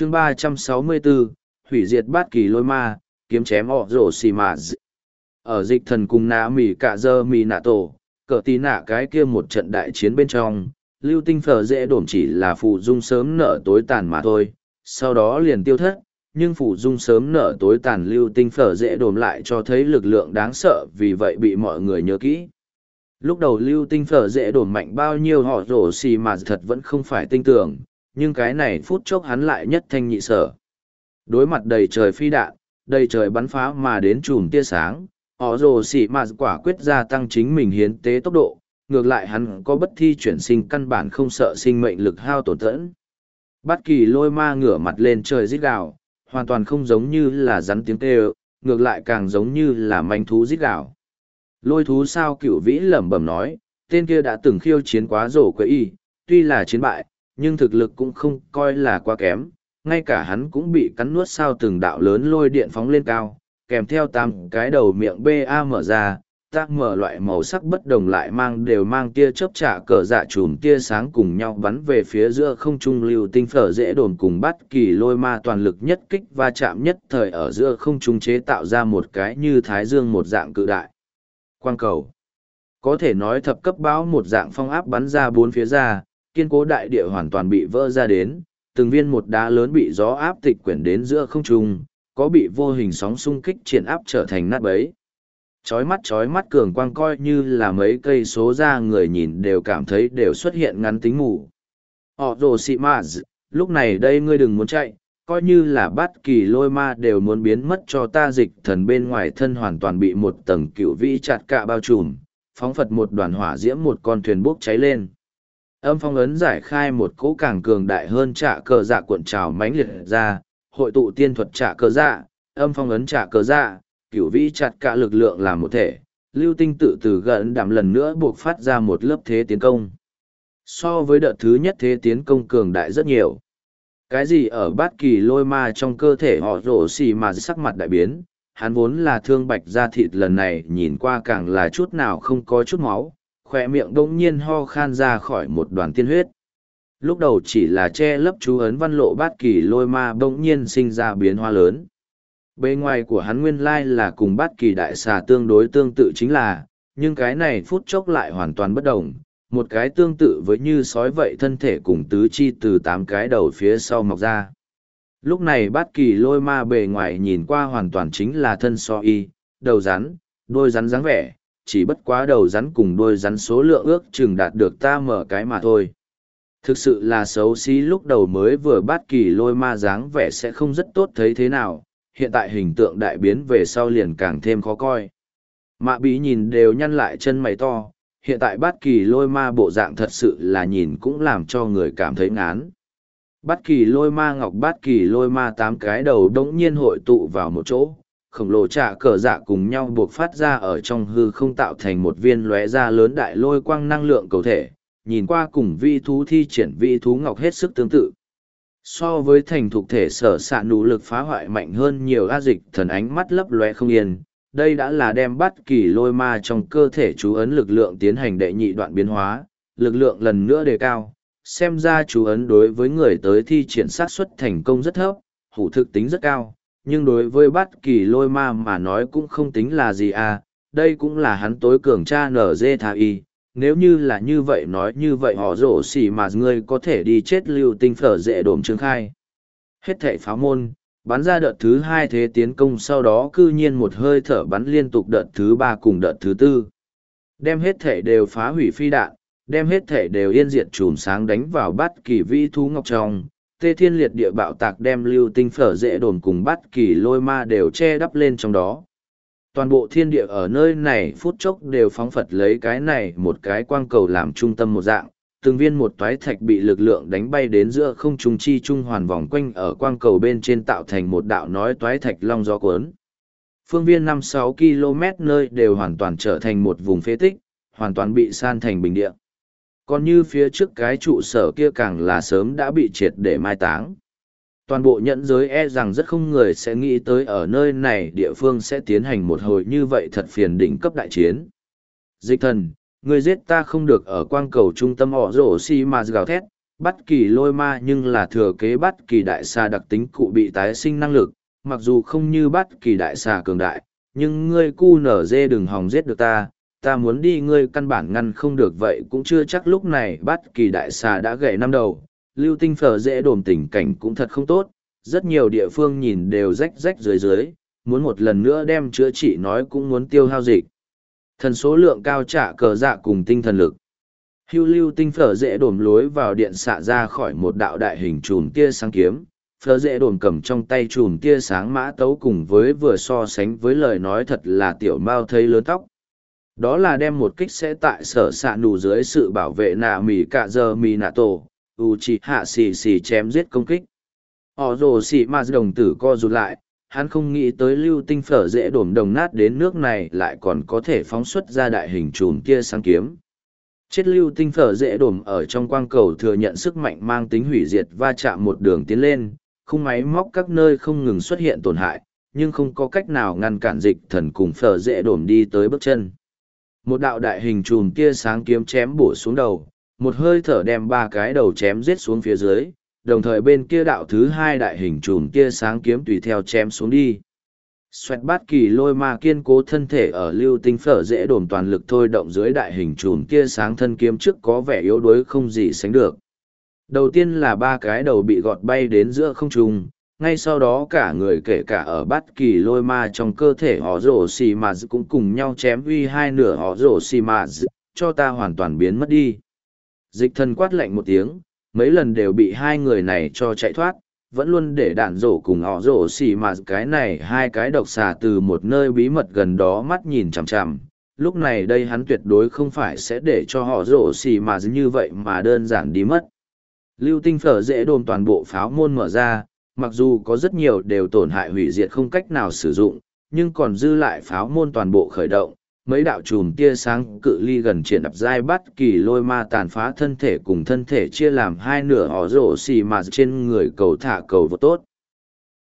chương ba trăm sáu mươi bốn hủy diệt bát kỳ lôi ma, kiếm chém họ rổ xì mà ở dịch thần cùng nạ mỉ cả dơ mỉ nạ tổ, cờ tí nạ cái kia một trận đại chiến bên trong, lưu tinh phở dễ đổm chỉ là phụ dung sớm nở tối tàn mà thôi, sau đó liền tiêu thất, nhưng phụ dung sớm nở tối tàn lưu tinh phở dễ đồm lại cho thấy lực lượng đáng sợ vì vậy bị mọi người nhớ kỹ. Lúc đầu lưu tinh phở dễ đồn mạnh bao nhiêu họ rổ xì mà thật vẫn không phải tinh tưởng nhưng cái này phút chốc hắn lại nhất thanh nhị sở. Đối mặt đầy trời phi đạn, đầy trời bắn phá mà đến chùm tia sáng, họ rồ xỉ mà quả quyết gia tăng chính mình hiến tế tốc độ, ngược lại hắn có bất thi chuyển sinh căn bản không sợ sinh mệnh lực hao tổn thẫn. Bất kỳ lôi ma ngửa mặt lên trời rít gào, hoàn toàn không giống như là rắn tiếng tê ngược lại càng giống như là manh thú rít gào. Lôi thú sao cựu vĩ lẩm bẩm nói, tên kia đã từng khiêu chiến quá rổ quấy y, tuy là chiến bại nhưng thực lực cũng không coi là quá kém, ngay cả hắn cũng bị cắn nuốt sao từng đạo lớn lôi điện phóng lên cao, kèm theo tám cái đầu miệng ba mở ra, tác mở loại màu sắc bất đồng lại mang đều mang tia chớp trả cờ dạ chùm tia sáng cùng nhau bắn về phía giữa không trung lưu tinh phở dễ đồn cùng bắt kỳ lôi ma toàn lực nhất kích va chạm nhất thời ở giữa không trung chế tạo ra một cái như thái dương một dạng cự đại. Quang cầu. Có thể nói thập cấp bão một dạng phong áp bắn ra bốn phía ra kiên cố đại địa hoàn toàn bị vỡ ra đến từng viên một đá lớn bị gió áp tịch quyển đến giữa không trung có bị vô hình sóng xung kích triển áp trở thành nát bấy chói mắt chói mắt cường quang coi như là mấy cây số ra người nhìn đều cảm thấy đều xuất hiện ngắn tính mù. Họ rồ xị lúc này đây ngươi đừng muốn chạy, coi như là bất kỳ lôi ma đều muốn biến mất cho ta dịch thần bên ngoài thân hoàn toàn bị một tầng cựu vĩ chặt cạ bao trùm, phóng phật một đoàn hỏa diễm một con thuyền bốc cháy lên. Âm phong ấn giải khai một cỗ càng cường đại hơn trả cờ dạ cuộn trào mãnh liệt ra, hội tụ tiên thuật trả cờ dạ, âm phong ấn trả cờ dạ, cửu vĩ chặt cả lực lượng làm một thể, lưu tinh tự từ gần đảm lần nữa buộc phát ra một lớp thế tiến công. So với đợt thứ nhất thế tiến công cường đại rất nhiều. Cái gì ở bát kỳ lôi ma trong cơ thể họ rổ xì mà sắc mặt đại biến, hắn vốn là thương bạch da thịt lần này nhìn qua càng là chút nào không có chút máu, khỏe miệng đông nhiên ho khan ra khỏi một đoàn tiên huyết. Lúc đầu chỉ là che lấp chú ấn văn lộ bát kỳ lôi ma bỗng nhiên sinh ra biến hoa lớn bề ngoài của hắn nguyên lai là cùng bát kỳ đại xà tương đối tương tự chính là, nhưng cái này phút chốc lại hoàn toàn bất đồng, một cái tương tự với như sói vậy thân thể cùng tứ chi từ tám cái đầu phía sau mọc ra. Lúc này bát kỳ lôi ma bề ngoài nhìn qua hoàn toàn chính là thân so y, đầu rắn, đôi rắn dáng vẻ, chỉ bất quá đầu rắn cùng đôi rắn số lượng ước chừng đạt được ta mở cái mà thôi. Thực sự là xấu xí lúc đầu mới vừa bát kỳ lôi ma dáng vẻ sẽ không rất tốt thấy thế nào, hiện tại hình tượng đại biến về sau liền càng thêm khó coi. Mạ bí nhìn đều nhăn lại chân mày to, hiện tại bát kỳ lôi ma bộ dạng thật sự là nhìn cũng làm cho người cảm thấy ngán. Bát kỳ lôi ma ngọc bát kỳ lôi ma tám cái đầu đống nhiên hội tụ vào một chỗ, khổng lồ trả cờ dạ cùng nhau buộc phát ra ở trong hư không tạo thành một viên lóe ra lớn đại lôi quang năng lượng cầu thể, nhìn qua cùng vi thú thi triển vi thú ngọc hết sức tương tự. So với thành thục thể sở xạ nụ lực phá hoại mạnh hơn nhiều a dịch thần ánh mắt lấp lóe không yên đây đã là đem bắt kỳ lôi ma trong cơ thể chú ấn lực lượng tiến hành đệ nhị đoạn biến hóa lực lượng lần nữa đề cao xem ra chú ấn đối với người tới thi triển sát xuất thành công rất thấp hủ thực tính rất cao nhưng đối với bất kỳ lôi ma mà nói cũng không tính là gì à đây cũng là hắn tối cường cha nở dê thà y nếu như là như vậy nói như vậy họ rổ xỉ mà ngươi có thể đi chết lưu tinh phở dễ đổm trương khai. Hết thệ pháo môn, bắn ra đợt thứ hai thế tiến công sau đó cư nhiên một hơi thở bắn liên tục đợt thứ ba cùng đợt thứ tư. Đem hết thể đều phá hủy phi đạn, đem hết thể đều yên diệt chùm sáng đánh vào bất kỳ vĩ thú ngọc trong. Tê thiên liệt địa bạo tạc đem lưu tinh phở dễ đồn cùng bắt kỳ lôi ma đều che đắp lên trong đó. Toàn bộ thiên địa ở nơi này phút chốc đều phóng phật lấy cái này một cái quang cầu làm trung tâm một dạng. Từng viên một toái thạch bị lực lượng đánh bay đến giữa không trung chi trung hoàn vòng quanh ở quang cầu bên trên tạo thành một đạo nói toái thạch long gió cuốn. Phương viên năm sáu km nơi đều hoàn toàn trở thành một vùng phế tích, hoàn toàn bị san thành bình địa còn như phía trước cái trụ sở kia càng là sớm đã bị triệt để mai táng toàn bộ nhẫn giới e rằng rất không người sẽ nghĩ tới ở nơi này địa phương sẽ tiến hành một hồi như vậy thật phiền đỉnh cấp đại chiến. Dịch thần, người giết ta không được ở quang cầu trung tâm họ rổ xi mà gào thét, bất kỳ lôi ma nhưng là thừa kế bất kỳ đại xà đặc tính cụ bị tái sinh năng lực, mặc dù không như bất kỳ đại xà cường đại, nhưng ngươi cu nở dê đừng hòng giết được ta, ta muốn đi ngươi căn bản ngăn không được vậy cũng chưa chắc lúc này bắt kỳ đại xà đã gậy năm đầu. Lưu tinh phở dễ đồm tình cảnh cũng thật không tốt, rất nhiều địa phương nhìn đều rách rách dưới dưới, muốn một lần nữa đem chữa trị nói cũng muốn tiêu hao dịch. Thần số lượng cao trả cờ dạ cùng tinh thần lực. Hưu lưu tinh phở dễ đồm lối vào điện xạ ra khỏi một đạo đại hình chùm tia sáng kiếm. Phở dễ đổm cầm trong tay chùm tia sáng mã tấu cùng với vừa so sánh với lời nói thật là tiểu mao thấy lớn tóc. Đó là đem một kích sẽ tại sở s ạ nù dưới sự bảo vệ nạ mì cả giờ mì nạ tổ, u chỉ hạ xì xì chém giết công kích. Họ rồ xì mà đồng tử co rụt lại, hắn không nghĩ tới lưu tinh phở dễ đổm đồng nát đến nước này lại còn có thể phóng xuất ra đại hình chùm kia sáng kiếm Chết lưu tinh phở dễ đổm ở trong quang cầu thừa nhận sức mạnh mang tính hủy diệt va chạm một đường tiến lên, khung máy móc các nơi không ngừng xuất hiện tổn hại, nhưng không có cách nào ngăn cản dịch thần cùng phở dễ đổm đi tới bước chân. Một đạo đại hình chùm tia sáng kiếm chém bổ xuống đầu, một hơi thở đem ba cái đầu chém giết xuống phía dưới, đồng thời bên kia đạo thứ hai đại hình chùm tia sáng kiếm tùy theo chém xuống đi. Xoẹt bát kỳ lôi ma kiên cố thân thể ở lưu tinh phở dễ đồn toàn lực thôi động dưới đại hình chùm tia sáng thân kiếm trước có vẻ yếu đuối không gì sánh được. Đầu tiên là ba cái đầu bị gọt bay đến giữa không trung, ngay sau đó cả người kể cả ở bất kỳ lôi ma trong cơ thể họ rổ xì mà cũng cùng nhau chém uy hai nửa họ rổ xì mà cho ta hoàn toàn biến mất đi. Dịch thần quát lạnh một tiếng, mấy lần đều bị hai người này cho chạy thoát, vẫn luôn để đạn rổ cùng họ rổ xì mà cái này hai cái độc xà từ một nơi bí mật gần đó mắt nhìn chằm chằm lúc này đây hắn tuyệt đối không phải sẽ để cho họ rổ xì mà như vậy mà đơn giản đi mất lưu tinh phở dễ đồn toàn bộ pháo môn mở ra mặc dù có rất nhiều đều tổn hại hủy diệt không cách nào sử dụng, nhưng còn dư lại pháo môn toàn bộ khởi động, mấy đạo chùm tia sáng cự ly gần triển đập dai bắt kỳ lôi ma tàn phá thân thể cùng thân thể chia làm hai nửa họ rổ xì mà trên người cầu thả cầu vô tốt.